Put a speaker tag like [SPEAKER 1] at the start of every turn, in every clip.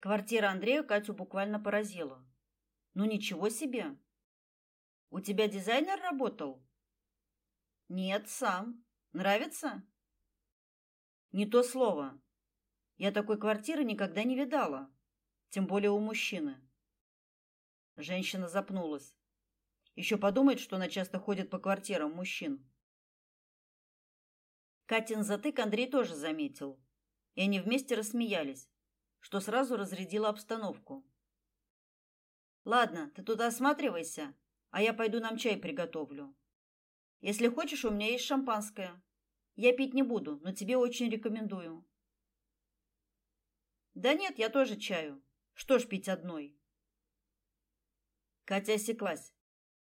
[SPEAKER 1] Квартира Андрея Катю буквально поразила. Ну ничего себе. У тебя дизайнер работал? Нет, сам. Нравится? Не то слово. Я такой квартиры никогда не видала, тем более у мужчины. Женщина запнулась. Еще подумает, что она часто ходит по квартирам мужчин. Катин затык Андрей тоже заметил, и они вместе рассмеялись, что сразу разрядило обстановку. Ладно, ты туда осматривайся, а я пойду нам чай приготовлю. Если хочешь, у меня есть шампанское. Я пить не буду, но тебе очень рекомендую. Да нет, я тоже чаю. Что ж пить одной? Катя осеклась.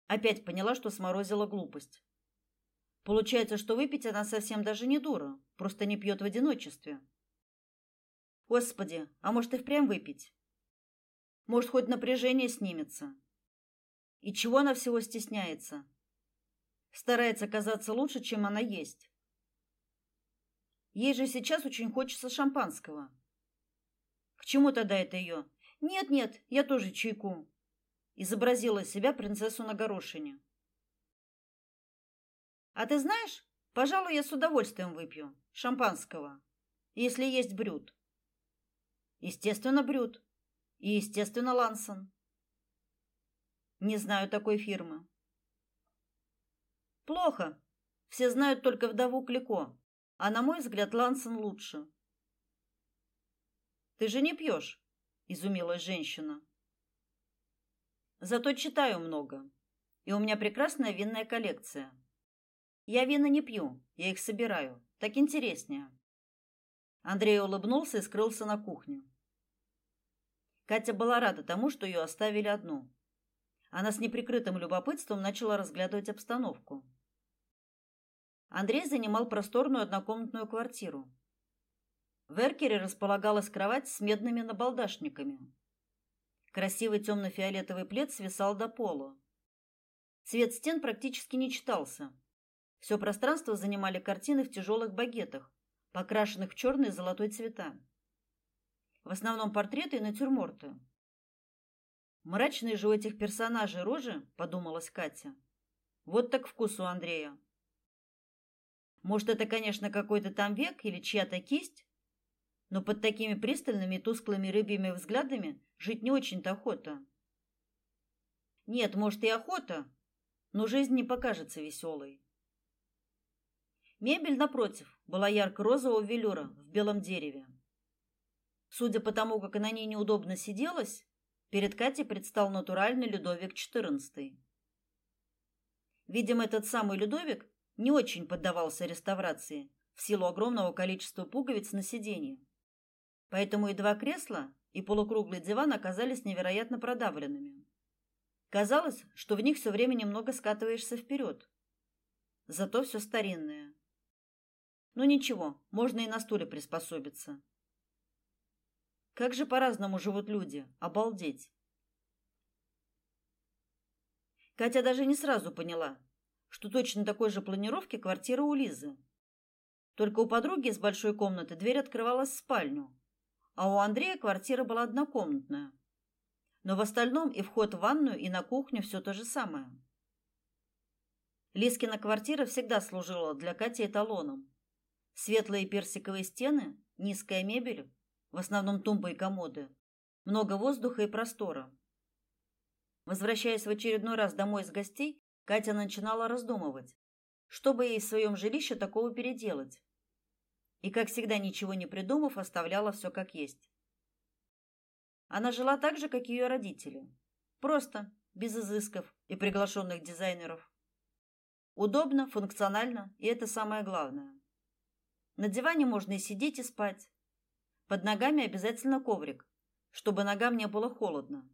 [SPEAKER 1] Опять поняла, что сморозила глупость. Получается, что выпить она совсем даже не дура, просто не пьет в одиночестве. Господи, а может и впрямь выпить? Может, хоть напряжение снимется. И чего она всего стесняется? Старается казаться лучше, чем она есть. Ей же сейчас очень хочется шампанского. К чему тогда это ее? Нет, нет, я тоже чайку. Изобразила себя принцессу на горошине. А ты знаешь, пожалуй, я с удовольствием выпью шампанского, если есть брют. Естественно, брют. И, естественно, Лансон. Не знаю такой фирмы. Плохо. Все знают только вдову Клико, а на мой взгляд, Лансон лучше. Ты же не пьешь, изумилась женщина. Зато читаю много, и у меня прекрасная винная коллекция. Я вина не пью, я их собираю. Так интереснее. Андрей улыбнулся и скрылся на кухню. Катя была рада тому, что ее оставили одну. Она с неприкрытым любопытством начала разглядывать обстановку. Андрей занимал просторную однокомнатную квартиру. В эркере располагалась кровать с медными набалдашниками. Красивый темно-фиолетовый плед свисал до пола. Цвет стен практически не читался. Все пространство занимали картины в тяжелых багетах, покрашенных в черный и золотой цвета. В основном портреты и натюрморты. Мрачные же у этих персонажей рожи, подумалась Катя. Вот так вкус у Андрея. Может, это, конечно, какой-то там век или чья-то кисть, но под такими пристальными и тусклыми рыбьими взглядами жить не очень-то охота. Нет, может и охота, но жизнь не покажется веселой. Мебель напротив была ярко-розового велюра в белом дереве. Судя по тому, как на ней неудобно сиделось, перед Катей предстал натуральный Людовик XIV. Видимо, этот самый Людовик не очень поддавался реставрации в силу огромного количества пуговиц на сиденье. Поэтому и два кресла, и полукруглый диван оказались невероятно продавленными. Казалось, что в них все время немного скатываешься вперед. Зато все старинное. Ну ничего, можно и на стуле приспособиться. Как же по-разному живут люди, обалдеть. Катя даже не сразу поняла, что точно такой же планировки квартира у Лизы. Только у подруги из большой комнаты дверь открывалась в спальню, а у Андрея квартира была однокомнатная. Но в остальном и вход в ванную, и на кухню все то же самое. Лискина квартира всегда служила для Кати эталоном. Светлые персиковые стены, низкая мебель, в основном тумбы и комоды, много воздуха и простора. Возвращаясь в очередной раз домой с гостей, Катя начинала раздумывать, что бы ей в своем жилище такого переделать и, как всегда, ничего не придумав, оставляла все как есть. Она жила так же, как ее родители. Просто, без изысков и приглашенных дизайнеров. Удобно, функционально, и это самое главное. На диване можно и сидеть, и спать. Под ногами обязательно коврик, чтобы ногам не было холодно.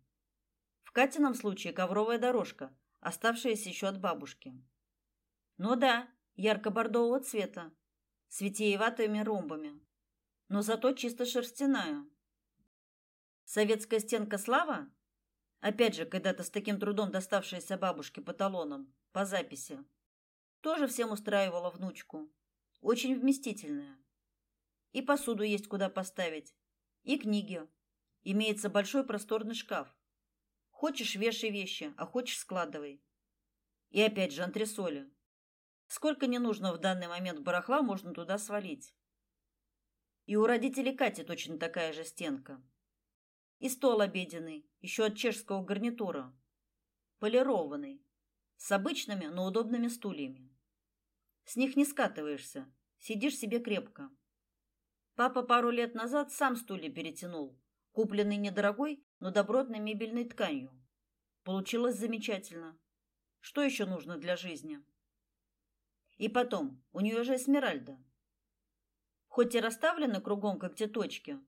[SPEAKER 1] В Катином случае ковровая дорожка, оставшаяся еще от бабушки. Ну да, ярко-бордового цвета, с витиеватыми ромбами, но зато чисто шерстяная. Советская стенка Слава, опять же, когда-то с таким трудом доставшаяся бабушке по талонам, по записи, тоже всем устраивала внучку. Очень вместительная. И посуду есть куда поставить, и книги, имеется большой просторный шкаф. Хочешь вешай вещи, а хочешь складывай. И опять же антресоли. Сколько ненужного в данный момент барахла можно туда свалить. И у родителей Кати точно такая же стенка. И стол обеденный, еще от чешского гарнитура. Полированный, с обычными, но удобными стульями. С них не скатываешься, сидишь себе крепко. Папа пару лет назад сам стулья перетянул, купленный недорогой, но добротной мебельной тканью. Получилось замечательно. Что еще нужно для жизни? И потом, у нее же эсмеральда. Хоть и расставлены кругом как те точки,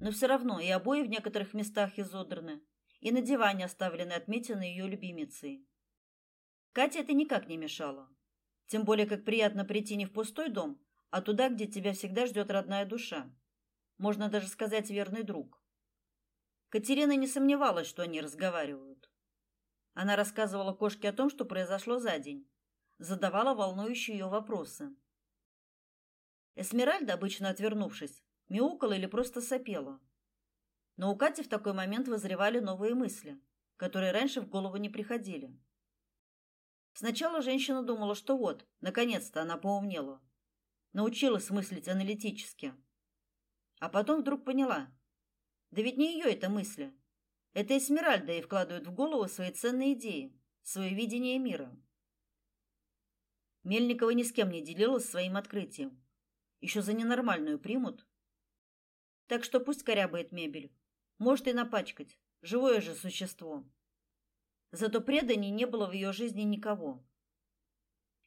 [SPEAKER 1] но все равно и обои в некоторых местах изодраны, и на диване оставлены отметины ее любимицей. Кате это никак не мешало. Тем более, как приятно прийти не в пустой дом, а туда, где тебя всегда ждет родная душа. Можно даже сказать верный друг. Катерина не сомневалась, что они разговаривают. Она рассказывала кошке о том, что произошло за день, задавала волнующие ее вопросы. Эсмеральда, обычно отвернувшись, мяукала или просто сопела. Но у Кати в такой момент вызревали новые мысли, которые раньше в голову не приходили. Сначала женщина думала, что вот, наконец-то она поумнела, научилась мыслить аналитически. А потом вдруг поняла, да ведь не ее это мысли. Это Эсмеральда ей вкладывает в голову свои ценные идеи, свое видение мира. Мельникова ни с кем не делилась своим открытием. Еще за ненормальную примут. Так что пусть корябает мебель. Может и напачкать. Живое же существо. Зато преданий не было в ее жизни никого.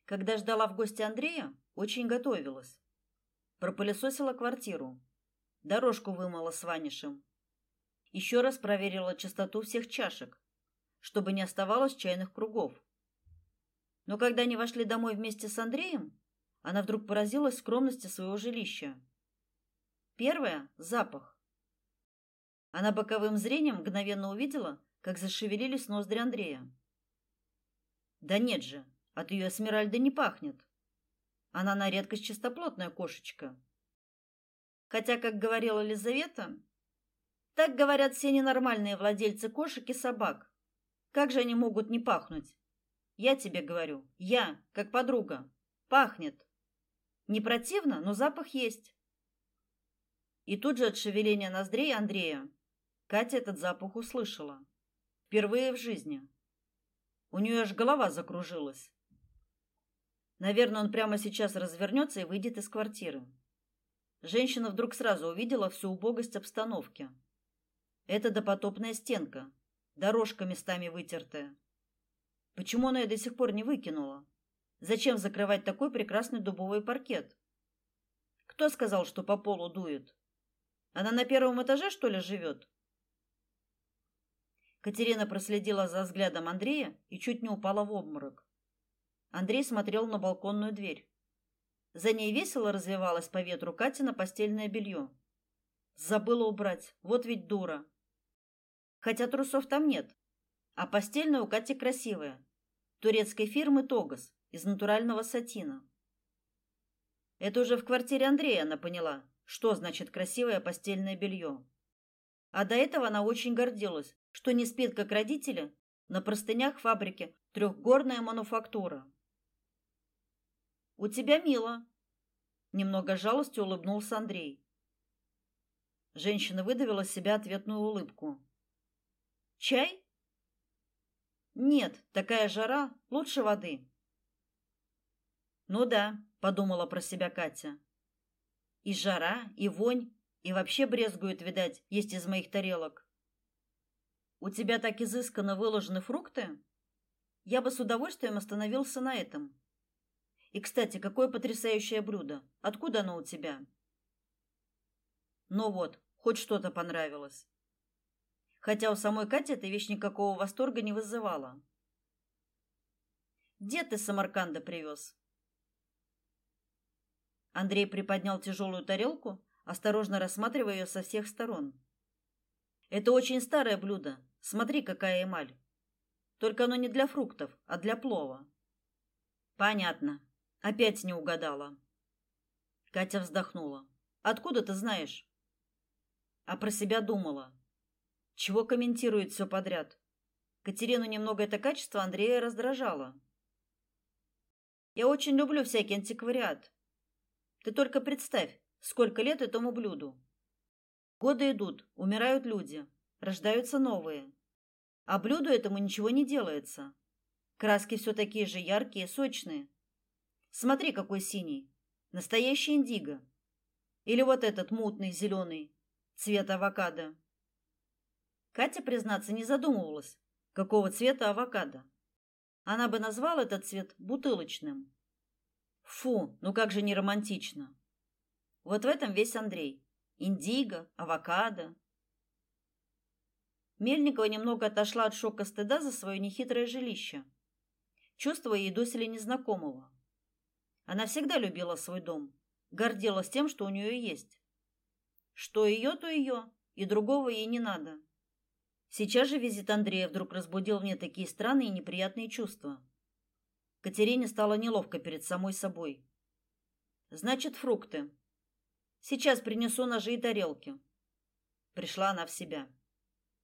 [SPEAKER 1] Когда ждала в гости Андрея, очень готовилась. Пропылесосила квартиру. Дорожку вымыла с ванишем. Еще раз проверила чистоту всех чашек, чтобы не оставалось чайных кругов. Но когда они вошли домой вместе с Андреем, она вдруг поразилась скромности своего жилища. Первое запах. Она боковым зрением мгновенно увидела, как зашевелились ноздри Андрея. Да нет же, от ее Эсмеральды не пахнет. Она на редкость чистоплотная кошечка. Хотя, как говорила Лизавета, так говорят все ненормальные владельцы кошек и собак. Как же они могут не пахнуть? Я тебе говорю, я, как подруга, пахнет. Не противно, но запах есть. И тут же от шевеления ноздрей Андрея Катя этот запах услышала. Впервые в жизни. У нее аж голова закружилась. Наверное, он прямо сейчас развернется и выйдет из квартиры. Женщина вдруг сразу увидела всю убогость обстановки. Это допотопная стенка, дорожка местами вытертая. Почему она ее до сих пор не выкинула? Зачем закрывать такой прекрасный дубовый паркет? Кто сказал, что по полу дует? Она на первом этаже, что ли, живет? Катерина проследила за взглядом Андрея и чуть не упала в обморок. Андрей смотрел на балконную дверь. За ней весело развивалось по ветру Катина постельное белье. Забыла убрать. Вот ведь дура. Хотя трусов там нет. А постельная у Кати красивая. Турецкой фирмы Тогас из натурального сатина. Это уже в квартире Андрея она поняла, что значит красивое постельное белье. А до этого она очень гордилась, что не спит как родители на простынях фабрики трехгорная мануфактура. У тебя мило. Немного жалостью улыбнулся Андрей. Женщина выдавила из себя ответную улыбку. Чай? Нет, такая жара, лучше воды. Ну да, подумала про себя Катя. И жара, и вонь, и вообще брезгует, видать, есть из моих тарелок. У тебя так изысканно выложены фрукты? Я бы с удовольствием остановился на этом. И, кстати, какое потрясающее блюдо. Откуда оно у тебя? Ну вот, хоть что-то понравилось. Хотя у самой Кати эта вещь никакого восторга не вызывала. Где ты Самарканда привез? Андрей приподнял тяжелую тарелку, осторожно рассматривая ее со всех сторон. Это очень старое блюдо. Смотри, какая эмаль. Только оно не для фруктов, а для плова. Понятно. Опять не угадала. Катя вздохнула. Откуда ты знаешь? А про себя думала. Чего комментирует все подряд? Катерину немного это качество Андрея раздражало. Я очень люблю всякий антиквариат. Ты только представь, сколько лет этому блюду. Годы идут, умирают люди, рождаются новые. А блюду этому ничего не делается. Краски все такие же яркие, сочные. Смотри, какой синий. Настоящий индиго. Или вот этот мутный зеленый, цвет авокадо. Катя, признаться, не задумывалась, какого цвета авокадо. Она бы назвала этот цвет бутылочным. Фу, ну как же не романтично. Вот в этом весь Андрей. Индиго, авокадо. Мельникова немного отошла от шока стыда за свое нехитрое жилище, чувствуя ей доселе незнакомого. Она всегда любила свой дом, гордилась тем, что у нее есть. Что ее, то ее, и другого ей не надо. Сейчас же визит Андрея вдруг разбудил в ней такие странные и неприятные чувства. Катерине стало неловко перед самой собой. Значит, фрукты. Сейчас принесу ножи и тарелки. Пришла она в себя.